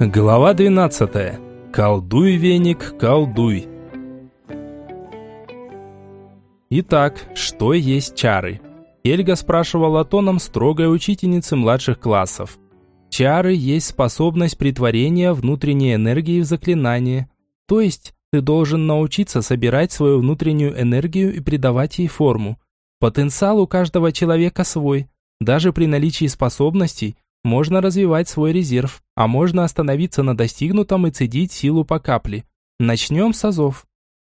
Глава 12. Колдуй, веник, колдуй. Итак, что есть чары? Эльга спрашивала тоном строгой учительницы младших классов. Чары есть способность притворения внутренней энергии в заклинание. То есть, ты должен научиться собирать свою внутреннюю энергию и придавать ей форму. Потенциал у каждого человека свой. Даже при наличии способностей – можно развивать свой резерв, а можно остановиться на достигнутом и цедить силу по капле. Начнем с Азов.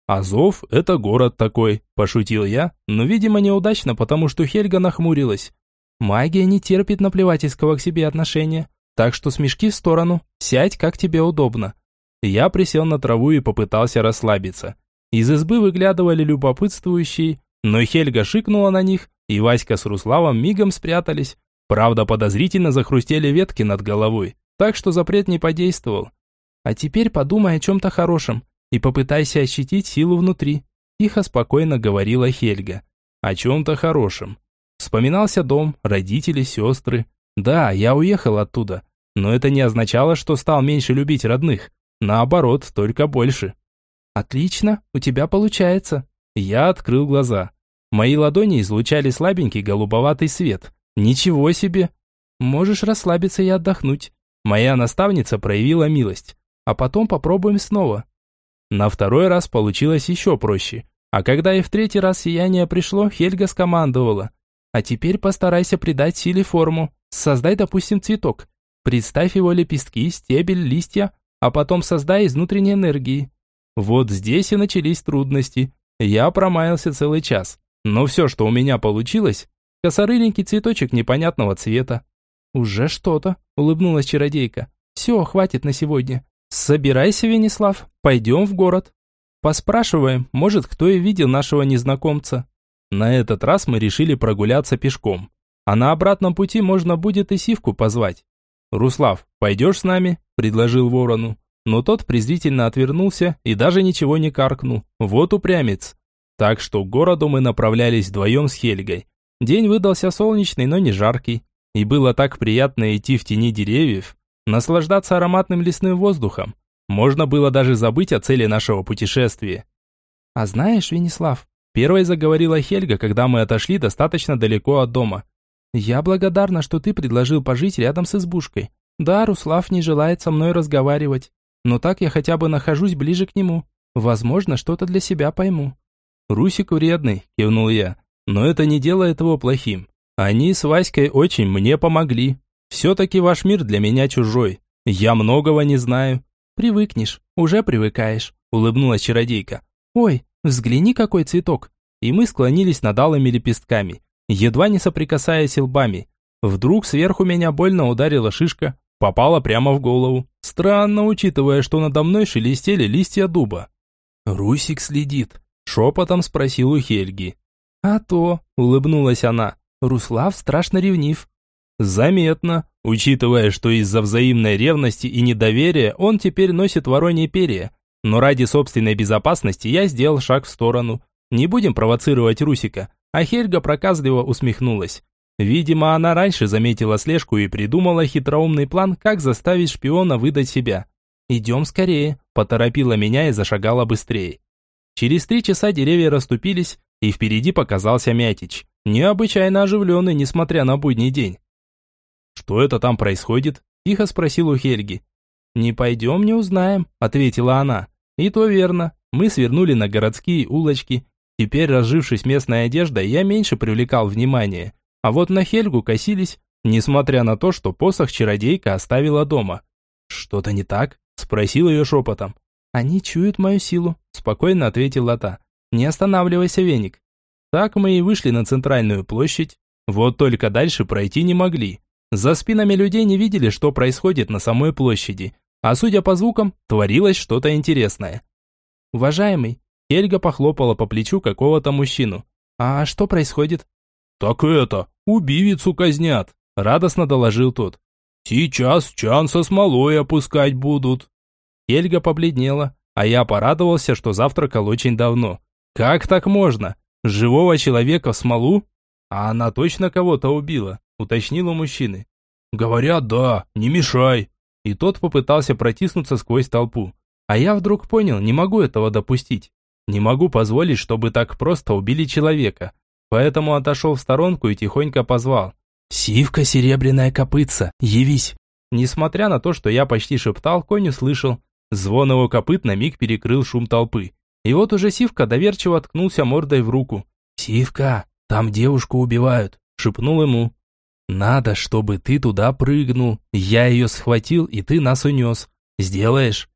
«Азов – это город такой», – пошутил я, но, видимо, неудачно, потому что Хельга нахмурилась. «Магия не терпит наплевательского к себе отношения, так что смешки в сторону, сядь, как тебе удобно». Я присел на траву и попытался расслабиться. Из избы выглядывали любопытствующие, но Хельга шикнула на них, и Васька с Руславом мигом спрятались, Правда, подозрительно захрустели ветки над головой, так что запрет не подействовал. А теперь подумай о чем-то хорошем и попытайся ощутить силу внутри. Тихо, спокойно говорила Хельга. О чем-то хорошем. Вспоминался дом, родители, сестры. Да, я уехал оттуда, но это не означало, что стал меньше любить родных. Наоборот, только больше. Отлично, у тебя получается. Я открыл глаза. Мои ладони излучали слабенький голубоватый свет, Ничего себе! Можешь расслабиться и отдохнуть. Моя наставница проявила милость. А потом попробуем снова. На второй раз получилось еще проще. А когда и в третий раз сияние пришло, Хельга скомандовала. А теперь постарайся придать силе форму. Создай, допустим, цветок. Представь его лепестки, стебель, листья, а потом создай из внутренней энергии. Вот здесь и начались трудности. Я промаялся целый час. Но все, что у меня получилось, Косорыленький цветочек непонятного цвета. «Уже что-то», — улыбнулась чародейка. «Все, хватит на сегодня. Собирайся, Венеслав, пойдем в город. Поспрашиваем, может, кто и видел нашего незнакомца». На этот раз мы решили прогуляться пешком. А на обратном пути можно будет и Сивку позвать. «Руслав, пойдешь с нами?» – предложил ворону. Но тот презрительно отвернулся и даже ничего не каркнул. Вот упрямец. Так что к городу мы направлялись вдвоем с Хельгой. День выдался солнечный, но не жаркий. И было так приятно идти в тени деревьев, наслаждаться ароматным лесным воздухом. Можно было даже забыть о цели нашего путешествия. «А знаешь, Венеслав, первой заговорила Хельга, когда мы отошли достаточно далеко от дома. Я благодарна, что ты предложил пожить рядом с избушкой. Да, Руслав не желает со мной разговаривать, но так я хотя бы нахожусь ближе к нему. Возможно, что-то для себя пойму». «Русик вредный», – кивнул я. Но это не делает его плохим. Они с Васькой очень мне помогли. Все-таки ваш мир для меня чужой. Я многого не знаю. Привыкнешь, уже привыкаешь, улыбнулась чародейка. Ой, взгляни, какой цветок. И мы склонились над алыми лепестками, едва не соприкасаясь лбами. Вдруг сверху меня больно ударила шишка, попала прямо в голову. Странно, учитывая, что надо мной шелестели листья дуба. «Русик следит», — шепотом спросил у Хельги. «А то», — улыбнулась она, — «Руслав страшно ревнив». «Заметно, учитывая, что из-за взаимной ревности и недоверия он теперь носит воронье перья. Но ради собственной безопасности я сделал шаг в сторону. Не будем провоцировать Русика». А Хельга проказливо усмехнулась. Видимо, она раньше заметила слежку и придумала хитроумный план, как заставить шпиона выдать себя. «Идем скорее», – поторопила меня и зашагала быстрее. Через три часа деревья расступились, и впереди показался Мятич, необычайно оживленный, несмотря на будний день. «Что это там происходит?» – тихо спросил у Хельги. «Не пойдем, не узнаем», – ответила она. «И то верно. Мы свернули на городские улочки. Теперь, разжившись местной одеждой, я меньше привлекал внимание. А вот на Хельгу косились, несмотря на то, что посох чародейка оставила дома. «Что-то не так?» – спросил ее шепотом. «Они чуют мою силу», – спокойно ответила та. Не останавливайся, веник. Так мы и вышли на центральную площадь. Вот только дальше пройти не могли. За спинами людей не видели, что происходит на самой площади. А судя по звукам, творилось что-то интересное. «Уважаемый», Хельга похлопала по плечу какого-то мужчину. «А что происходит?» «Так это, убивицу казнят», – радостно доложил тот. «Сейчас чан со смолой опускать будут». Хельга побледнела, а я порадовался, что завтракал очень давно. Как так можно? Живого человека в смолу? А она точно кого-то убила, уточнил у мужчины. Говорят, да, не мешай. и тот попытался протиснуться сквозь толпу. А я вдруг понял, не могу этого допустить. Не могу позволить, чтобы так просто убили человека. Поэтому отошел в сторонку и тихонько позвал. «Сивка, серебряная копытца, явись!» Несмотря на то, что я почти шептал, конь услышал. Звон его копыт на миг перекрыл шум толпы. И вот уже Сивка доверчиво ткнулся мордой в руку. «Сивка, там девушку убивают», — шепнул ему. «Надо, чтобы ты туда прыгнул. Я ее схватил, и ты нас унес. Сделаешь?»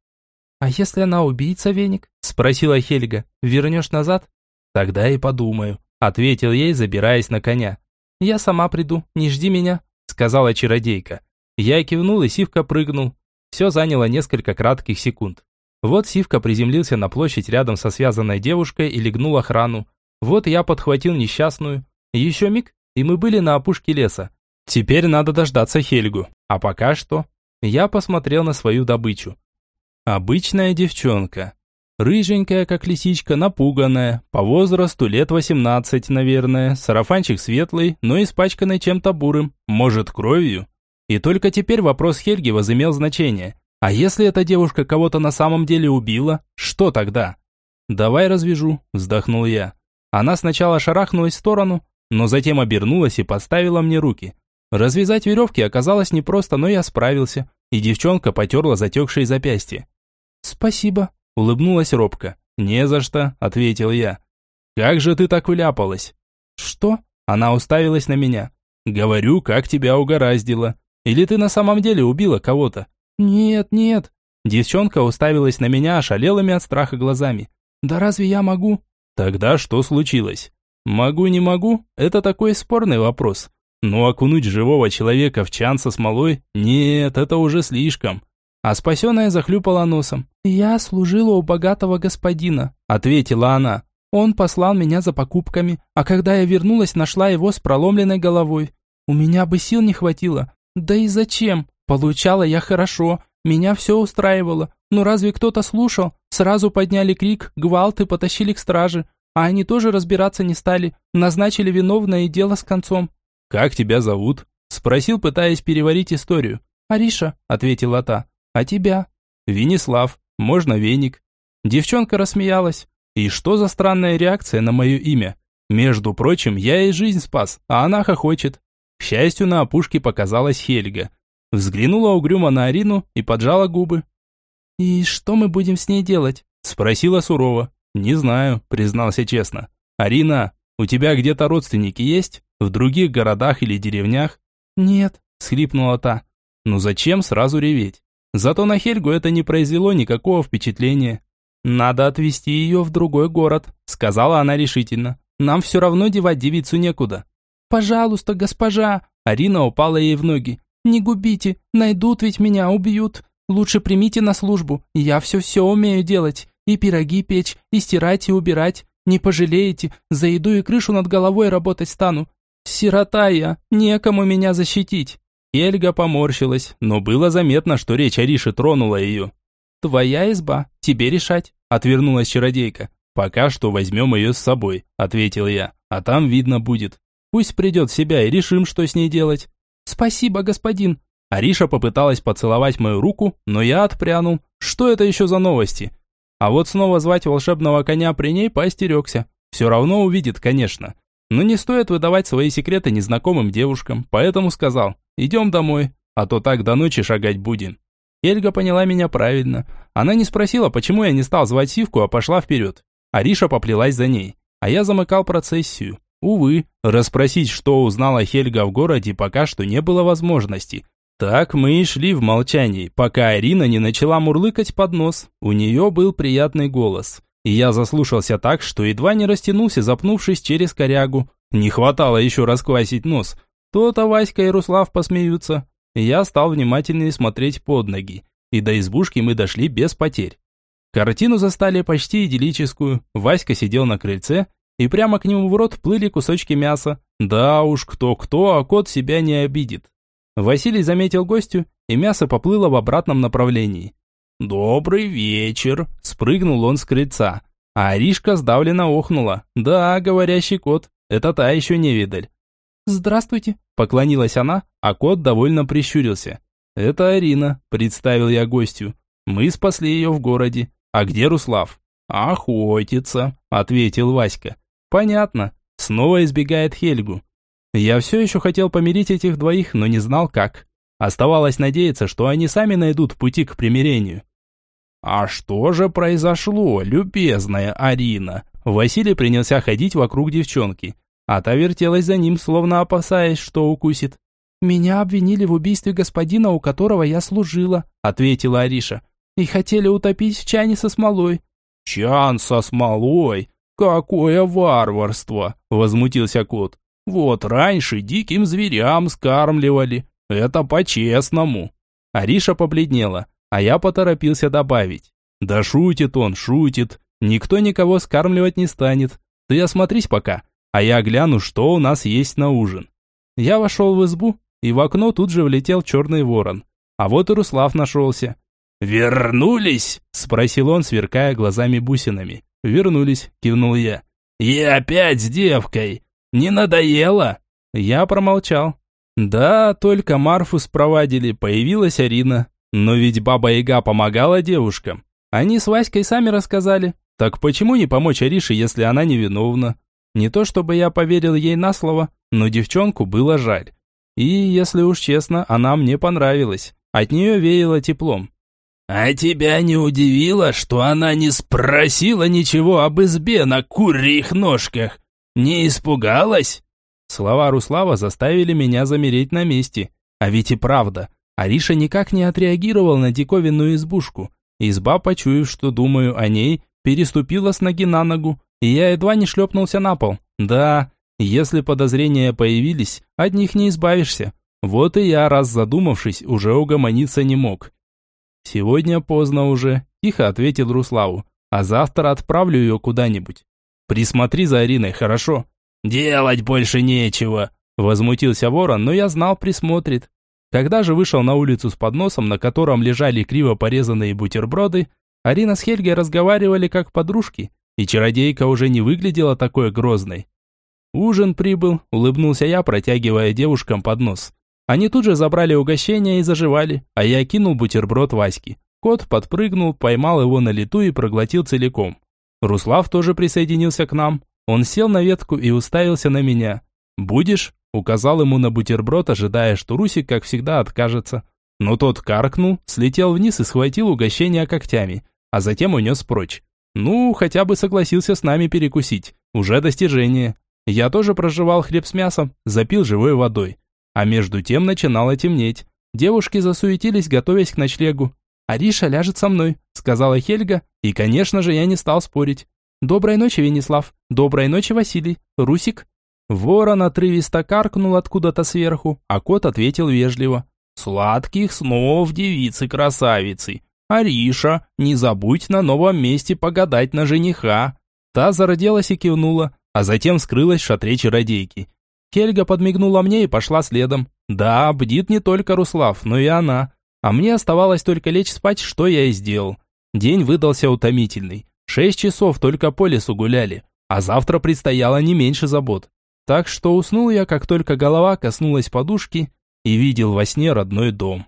«А если она убийца, Веник?» — спросила Хельга. «Вернешь назад?» «Тогда и подумаю», — ответил ей, забираясь на коня. «Я сама приду, не жди меня», — сказала чародейка. Я кивнул, и Сивка прыгнул. Все заняло несколько кратких секунд. Вот Сивка приземлился на площадь рядом со связанной девушкой и легнул охрану. Вот я подхватил несчастную. Еще миг, и мы были на опушке леса. Теперь надо дождаться Хельгу. А пока что... Я посмотрел на свою добычу. Обычная девчонка. Рыженькая, как лисичка, напуганная, по возрасту лет 18, наверное, сарафанчик светлый, но испачканный чем-то бурым, может, кровью. И только теперь вопрос Хельги возымел значение. А если эта девушка кого-то на самом деле убила, что тогда? «Давай развяжу», – вздохнул я. Она сначала шарахнулась в сторону, но затем обернулась и подставила мне руки. Развязать веревки оказалось непросто, но я справился, и девчонка потерла затекшие запястья. «Спасибо», – улыбнулась робко. «Не за что», – ответил я. «Как же ты так вляпалась?» «Что?» – она уставилась на меня. «Говорю, как тебя угораздило. Или ты на самом деле убила кого-то?» «Нет, нет». Девчонка уставилась на меня ошалелыми от страха глазами. «Да разве я могу?» «Тогда что случилось?» «Могу, не могу? Это такой спорный вопрос. Но окунуть живого человека в чан со смолой? Нет, это уже слишком». А спасенная захлюпала носом. «Я служила у богатого господина», — ответила она. «Он послал меня за покупками, а когда я вернулась, нашла его с проломленной головой. У меня бы сил не хватило. Да и зачем? Получала я хорошо, меня все устраивало. Но разве кто-то слушал? Сразу подняли крик, гвалт и потащили к страже. А они тоже разбираться не стали, назначили виновное и дело с концом. «Как тебя зовут?» – спросил, пытаясь переварить историю. «Ариша», – ответила та. «А тебя?» «Венеслав. Можно веник». Девчонка рассмеялась. И что за странная реакция на мое имя? Между прочим, я ей жизнь спас, а она хохочет. К счастью, на опушке показалась Хельга. Взглянула угрюмо на Арину и поджала губы. «И что мы будем с ней делать?» Спросила сурово. «Не знаю», признался честно. «Арина, у тебя где-то родственники есть? В других городах или деревнях?» «Нет», схлипнула та. «Ну зачем сразу реветь? Зато на Хельгу это не произвело никакого впечатления. «Надо отвезти ее в другой город», сказала она решительно. «Нам все равно девать девицу некуда». «Пожалуйста, госпожа!» Арина упала ей в ноги. «Не губите, найдут ведь меня, убьют. Лучше примите на службу, я все-все умею делать. И пироги печь, и стирать, и убирать. Не пожалеете, за еду и крышу над головой работать стану. Сирота я, некому меня защитить». Эльга поморщилась, но было заметно, что речь Арише тронула ее. «Твоя изба, тебе решать», — отвернулась чародейка. «Пока что возьмем ее с собой», — ответил я. «А там видно будет. Пусть придет в себя и решим, что с ней делать». «Спасибо, господин». Ариша попыталась поцеловать мою руку, но я отпрянул. Что это еще за новости? А вот снова звать волшебного коня при ней поостерегся. Все равно увидит, конечно. Но не стоит выдавать свои секреты незнакомым девушкам, поэтому сказал, идем домой, а то так до ночи шагать будем. Эльга поняла меня правильно. Она не спросила, почему я не стал звать Сивку, а пошла вперед. Ариша поплелась за ней, а я замыкал процессию. Увы, расспросить, что узнала Хельга в городе, пока что не было возможности. Так мы и шли в молчании, пока Арина не начала мурлыкать под нос. У нее был приятный голос. И я заслушался так, что едва не растянулся, запнувшись через корягу. Не хватало еще расквасить нос. То-то Васька и Руслав посмеются. Я стал внимательнее смотреть под ноги. И до избушки мы дошли без потерь. Картину застали почти идиллическую. Васька сидел на крыльце, и прямо к нему в рот плыли кусочки мяса. Да уж, кто-кто, а кот себя не обидит. Василий заметил гостю, и мясо поплыло в обратном направлении. «Добрый вечер!» – спрыгнул он с крыльца. А Аришка сдавленно охнула. «Да, говорящий кот, это та еще невидаль». «Здравствуйте!» – поклонилась она, а кот довольно прищурился. «Это Арина», – представил я гостю. «Мы спасли ее в городе. А где Руслав?» «Охотится», – ответил Васька. «Понятно. Снова избегает Хельгу. Я все еще хотел помирить этих двоих, но не знал как. Оставалось надеяться, что они сами найдут пути к примирению. «А что же произошло, любезная Арина?» Василий принялся ходить вокруг девчонки, а та вертелась за ним, словно опасаясь, что укусит. «Меня обвинили в убийстве господина, у которого я служила», ответила Ариша. «И хотели утопить в чане со смолой». «Чан со смолой? Какое варварство!» Возмутился кот. «Вот раньше диким зверям скармливали. Это по-честному». Ариша побледнела, а я поторопился добавить. «Да шутит он, шутит. Никто никого скармливать не станет. Ты осмотрись пока, а я гляну, что у нас есть на ужин». Я вошел в избу, и в окно тут же влетел черный ворон. А вот и Руслав нашелся. «Вернулись?» – спросил он, сверкая глазами-бусинами. «Вернулись», – кивнул я. «И опять с девкой. Не надоело?» Я промолчал. Да, только Марфу спровадили, появилась Арина. Но ведь Баба-Яга помогала девушкам. Они с Васькой сами рассказали. Так почему не помочь Арише, если она невиновна? Не то чтобы я поверил ей на слово, но девчонку было жаль. И, если уж честно, она мне понравилась. От нее веяло теплом. «А тебя не удивило, что она не спросила ничего об избе на курьих ножках? Не испугалась?» Слова Руслава заставили меня замереть на месте. А ведь и правда, Ариша никак не отреагировал на диковинную избушку. Изба, почуяв, что думаю о ней, переступила с ноги на ногу, и я едва не шлепнулся на пол. Да, если подозрения появились, от них не избавишься. Вот и я, раз задумавшись, уже угомониться не мог. «Сегодня поздно уже», – тихо ответил Руславу. «А завтра отправлю ее куда-нибудь. Присмотри за Ариной, хорошо?» «Делать больше нечего», – возмутился ворон, но я знал, присмотрит. Когда же вышел на улицу с подносом, на котором лежали криво порезанные бутерброды, Арина с Хельгой разговаривали как подружки, и чародейка уже не выглядела такой грозной. Ужин прибыл, улыбнулся я, протягивая девушкам поднос. Они тут же забрали угощение и заживали, а я кинул бутерброд Ваське. Кот подпрыгнул, поймал его на лету и проглотил целиком. Руслав тоже присоединился к нам. Он сел на ветку и уставился на меня. «Будешь?» Указал ему на бутерброд, ожидая, что Русик, как всегда, откажется. Но тот каркнул, слетел вниз и схватил угощение когтями, а затем унес прочь. Ну, хотя бы согласился с нами перекусить. Уже достижение. Я тоже прожевал хлеб с мясом, запил живой водой. А между тем начинало темнеть. Девушки засуетились, готовясь к ночлегу. «Ариша ляжет со мной», — сказала Хельга, и, конечно же, я не стал спорить. «Доброй ночи, Венеслав. Доброй ночи, Василий. Русик, Ворон отрывисто каркнул откуда-то сверху, а кот ответил вежливо. «Сладких снов, девицы-красавицы! Ариша, не забудь на новом месте погадать на жениха!» Та зарделась и кивнула, а затем скрылась в шатре чародейки. Хельга подмигнула мне и пошла следом. Да, бдит не только Руслав, но и она. А мне оставалось только лечь спать, что я и сделал. День выдался утомительный. Шесть часов только по лесу гуляли, а завтра предстояло не меньше забот. Так что уснул я, как только голова коснулась подушки и видел во сне родной дом.